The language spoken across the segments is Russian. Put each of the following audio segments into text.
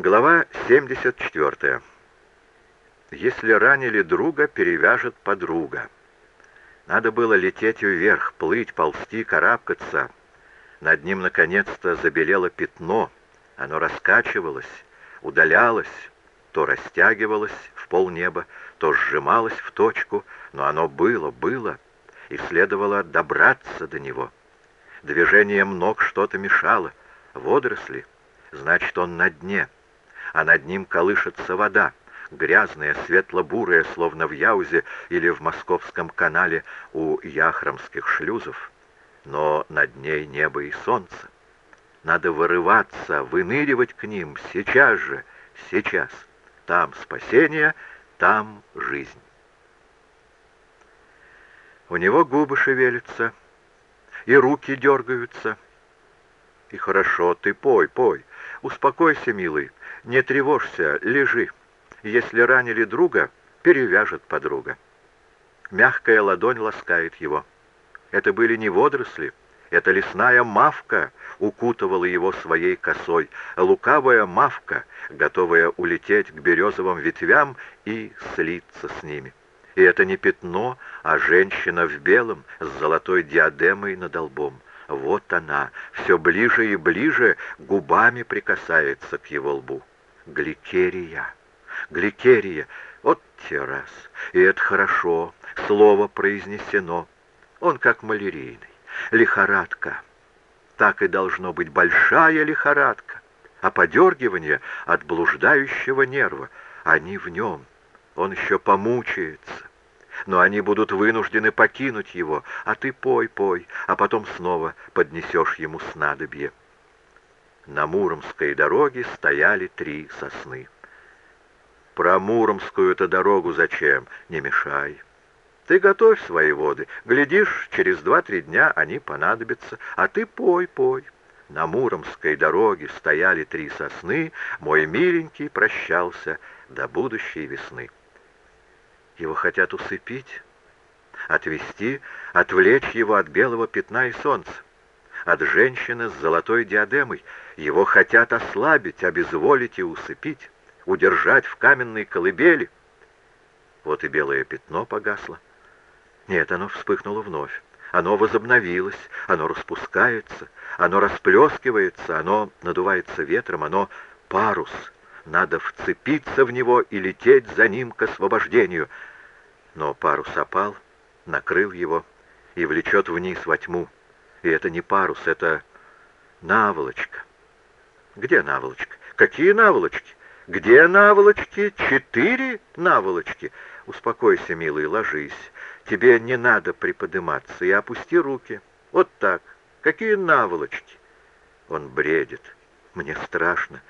Глава 74. Если ранили друга, перевяжет подруга. Надо было лететь вверх, плыть, ползти, карабкаться. Над ним наконец-то забелело пятно. Оно раскачивалось, удалялось, то растягивалось в полнеба, то сжималось в точку, но оно было, было, и следовало добраться до него. Движением ног что-то мешало, водоросли, значит, он на дне — а над ним колышется вода, грязная, светло-бурая, словно в Яузе или в Московском канале у яхромских шлюзов. Но над ней небо и солнце. Надо вырываться, выныривать к ним сейчас же, сейчас. Там спасение, там жизнь. У него губы шевелятся, и руки дергаются. И хорошо, ты пой, пой. Успокойся, милый, не тревожься, лежи. Если ранили друга, перевяжет подруга. Мягкая ладонь ласкает его. Это были не водоросли, это лесная мавка укутывала его своей косой, лукавая мавка, готовая улететь к березовым ветвям и слиться с ними. И это не пятно, а женщина в белом с золотой диадемой над лбом. Вот она, все ближе и ближе, губами прикасается к его лбу. Гликерия, гликерия, вот те раз. И это хорошо, слово произнесено. Он как малярийный. Лихорадка. Так и должно быть большая лихорадка. А подергивание от блуждающего нерва. Они в нем. Он еще помучается но они будут вынуждены покинуть его, а ты пой, пой, а потом снова поднесешь ему снадобье. На Муромской дороге стояли три сосны. Про Муромскую-то дорогу зачем? Не мешай. Ты готовь свои воды. Глядишь, через два-три дня они понадобятся, а ты пой, пой. На Муромской дороге стояли три сосны, мой миленький прощался до будущей весны. Его хотят усыпить, отвести, отвлечь его от белого пятна и солнца, от женщины с золотой диадемой. Его хотят ослабить, обезволить и усыпить, удержать в каменной колыбели. Вот и белое пятно погасло. Нет, оно вспыхнуло вновь. Оно возобновилось, оно распускается, оно расплескивается, оно надувается ветром, оно парус — надо вцепиться в него и лететь за ним к освобождению. Но парус опал, накрыл его и влечет вниз во тьму. И это не парус, это наволочка. Где наволочка? Какие наволочки? Где наволочки? Четыре наволочки. Успокойся, милый, ложись. Тебе не надо приподниматься и опусти руки. Вот так. Какие наволочки? Он бредит. Мне страшно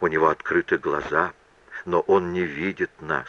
у него открыты глаза, но он не видит нас.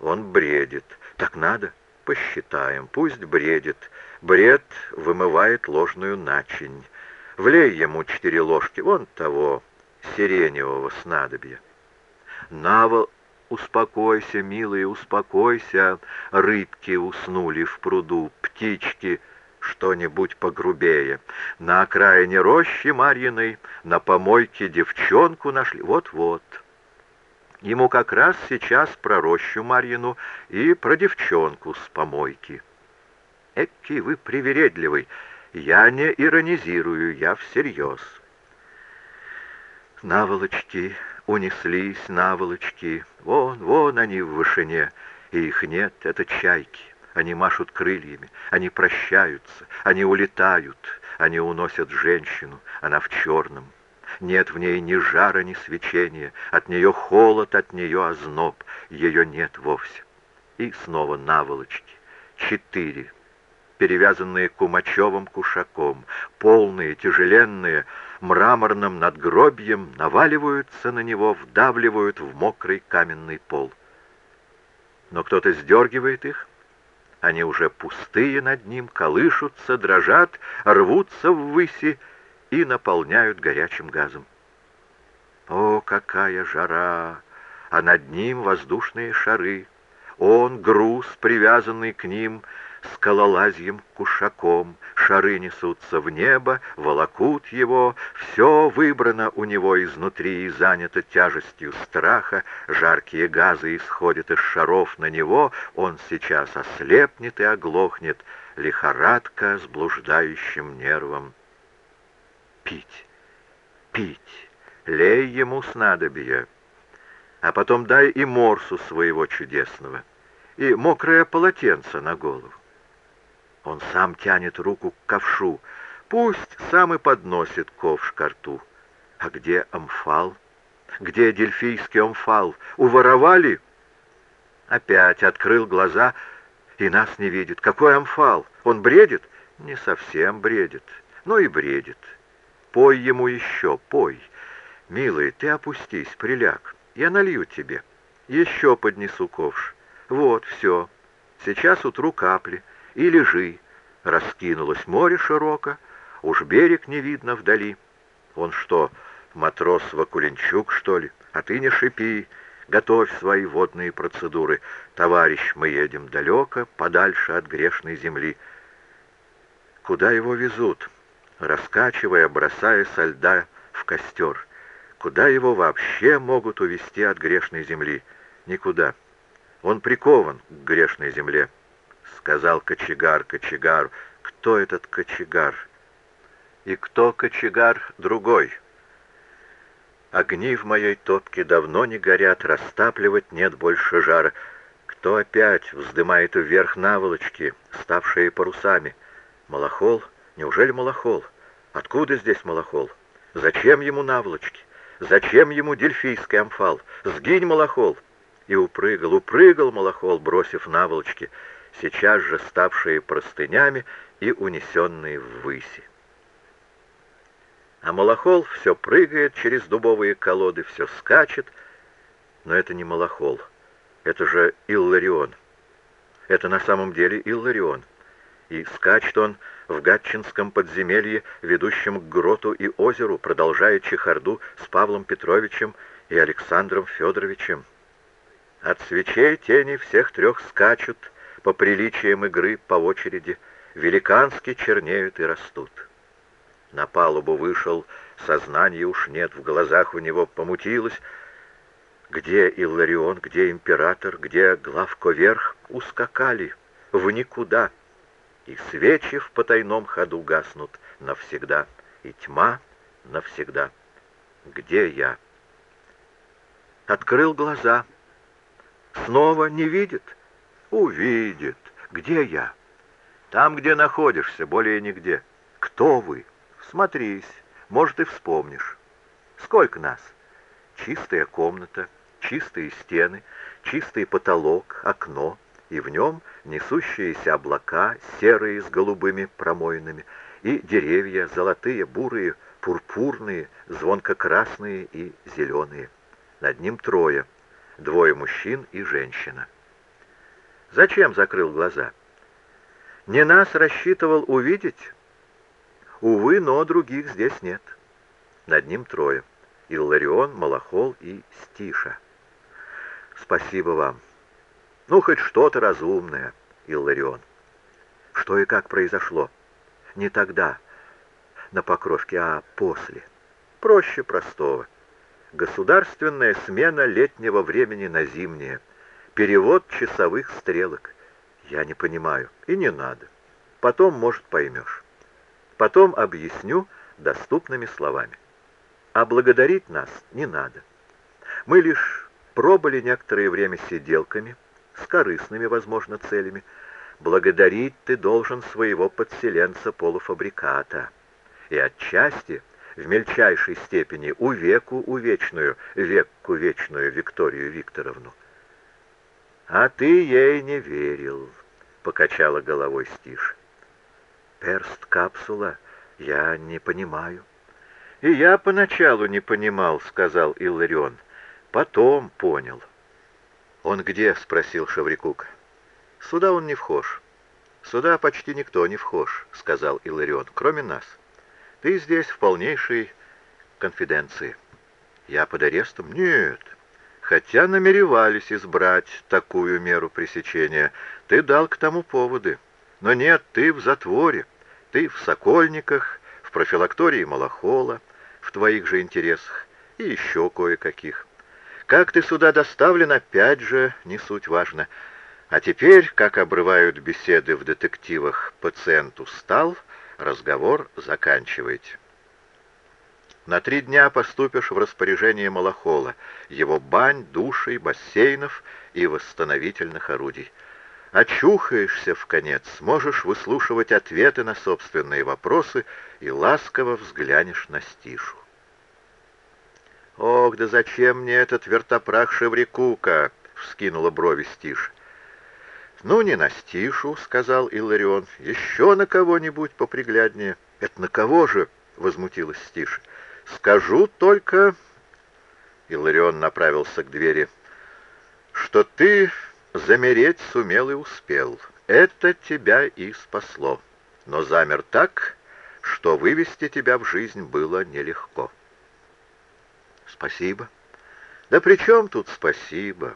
Он бредит. Так надо? Посчитаем. Пусть бредит. Бред вымывает ложную начинь. Влей ему четыре ложки вон того сиреневого снадобья. Навал, успокойся, милый, успокойся. Рыбки уснули в пруду, птички — что-нибудь погрубее. На окраине рощи Марьиной, на помойке девчонку нашли. Вот-вот. Ему как раз сейчас про рощу Марьину и про девчонку с помойки. Эки вы привередливый. Я не иронизирую, я всерьез. Наволочки унеслись, наволочки. Вон, вон они в вышине, и их нет, это чайки. Они машут крыльями, они прощаются, они улетают, они уносят женщину, она в черном. Нет в ней ни жара, ни свечения, от нее холод, от нее озноб, ее нет вовсе. И снова наволочки, четыре, перевязанные кумачевым кушаком, полные, тяжеленные, мраморным надгробьем, наваливаются на него, вдавливают в мокрый каменный пол. Но кто-то сдергивает их, они уже пустые над ним, колышутся, дрожат, рвутся ввыси и наполняют горячим газом. О, какая жара! А над ним воздушные шары. Он, груз, привязанный к ним, скалолазьем кушаком, шары несутся в небо, волокут его, все выбрано у него изнутри и занято тяжестью страха, жаркие газы исходят из шаров на него, он сейчас ослепнет и оглохнет, лихорадка с блуждающим нервом. Пить, пить, лей ему снадобье, а потом дай и морсу своего чудесного, и мокрое полотенце на голову. Он сам тянет руку к ковшу. Пусть сам и подносит ковш к рту. А где Амфал? Где дельфийский Амфал? Уворовали? Опять открыл глаза и нас не видит. Какой Амфал? Он бредит? Не совсем бредит, но и бредит. Пой ему еще, пой. Милый, ты опустись, приляг. Я налью тебе. Еще поднесу ковш. Вот, все. Сейчас утру капли и лежи. Раскинулось море широко, уж берег не видно вдали. Он что, матрос Вакуленчук, что ли? А ты не шипи, готовь свои водные процедуры. Товарищ, мы едем далеко, подальше от грешной земли. Куда его везут? Раскачивая, бросая со льда в костер. Куда его вообще могут увезти от грешной земли? Никуда. Он прикован к грешной земле сказал кочегар кочегару. «Кто этот кочегар?» «И кто кочегар другой?» Огни в моей топке давно не горят, растапливать нет больше жара. Кто опять вздымает вверх наволочки, ставшие парусами? Малахол? Неужели Малахол? Откуда здесь Малахол? Зачем ему наволочки? Зачем ему дельфийский амфал? Сгинь, Малахол! И упрыгал, упрыгал Малахол, бросив наволочки — сейчас же ставшие простынями и унесенные ввыси. А Малахол все прыгает через дубовые колоды, все скачет, но это не Малахол, это же Илларион. Это на самом деле Илларион. И скачет он в Гатчинском подземелье, ведущем к гроту и озеру, продолжая чехарду с Павлом Петровичем и Александром Федоровичем. От свечей тени всех трех скачут, по приличиям игры по очереди, великански чернеют и растут. На палубу вышел, сознания уж нет, в глазах у него помутилось. Где Илларион, где император, где главковерх ускакали в никуда, и свечи в потайном ходу гаснут навсегда, и тьма навсегда. Где я? Открыл глаза. Снова не видит — Увидит. Где я? Там, где находишься, более нигде. Кто вы? Смотрись, может, и вспомнишь. Сколько нас? Чистая комната, чистые стены, чистый потолок, окно, и в нем несущиеся облака, серые с голубыми промоинами, и деревья, золотые, бурые, пурпурные, звонко-красные и зеленые. Над ним трое, двое мужчин и женщина. Зачем закрыл глаза? Не нас рассчитывал увидеть? Увы, но других здесь нет. Над ним трое. Илларион, Малахол и Стиша. Спасибо вам. Ну, хоть что-то разумное, Илларион. Что и как произошло? Не тогда, на Покровке, а после. Проще простого. Государственная смена летнего времени на зимнее — Перевод часовых стрелок. Я не понимаю. И не надо. Потом, может, поймешь. Потом объясню доступными словами. А благодарить нас не надо. Мы лишь пробыли некоторое время сиделками, с корыстными, возможно, целями. Благодарить ты должен своего подселенца полуфабриката. И отчасти, в мельчайшей степени, у веку увечную, векку вечную Викторию Викторовну. «А ты ей не верил», — покачала головой Стиш. «Перст капсула, я не понимаю». «И я поначалу не понимал», — сказал Илларион. «Потом понял». «Он где?» — спросил Шаврикук. «Сюда он не вхож». «Сюда почти никто не вхож», — сказал Илларион, — «кроме нас. Ты здесь в полнейшей конфиденции». «Я под арестом?» «Нет, хотя намеревались избрать такую меру пресечения. Ты дал к тому поводы. Но нет, ты в затворе. Ты в Сокольниках, в профилактории Малахола, в твоих же интересах и еще кое-каких. Как ты сюда доставлен, опять же, не суть важно. А теперь, как обрывают беседы в детективах, пациент устал, разговор заканчивайте. На три дня поступишь в распоряжение Малахола, его бань, душей, бассейнов и восстановительных орудий. Очухаешься в конец, сможешь выслушивать ответы на собственные вопросы и ласково взглянешь на Стишу. «Ох, да зачем мне этот вертопрах Шеврикука?» — вскинула брови Стиш. «Ну, не на Стишу», — сказал Илларион. «Еще на кого-нибудь попригляднее». «Это на кого же?» — возмутилась Стиша. Скажу только, Иларион направился к двери, что ты замереть сумел и успел. Это тебя и спасло. Но замер так, что вывести тебя в жизнь было нелегко. Спасибо. Да при чем тут спасибо?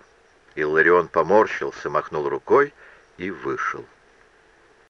Илларион поморщился, махнул рукой и вышел.